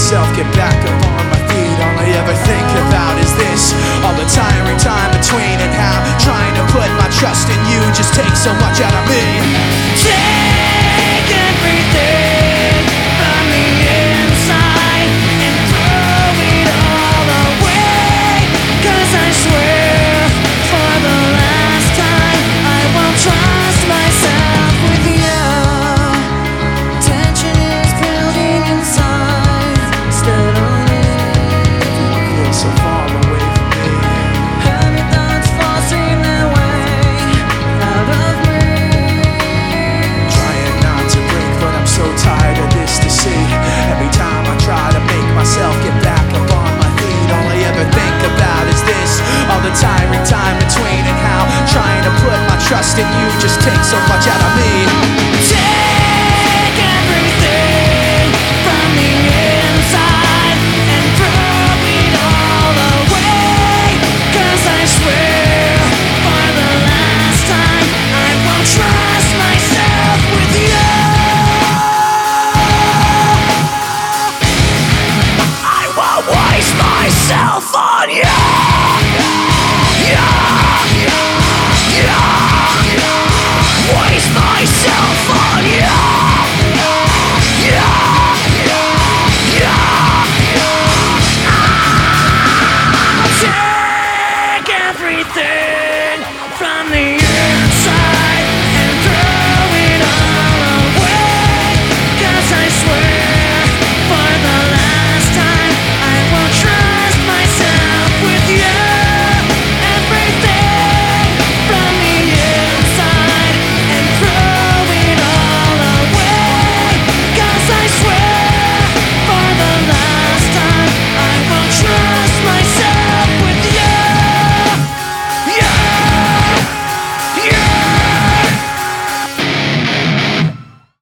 myself get back up. yourself.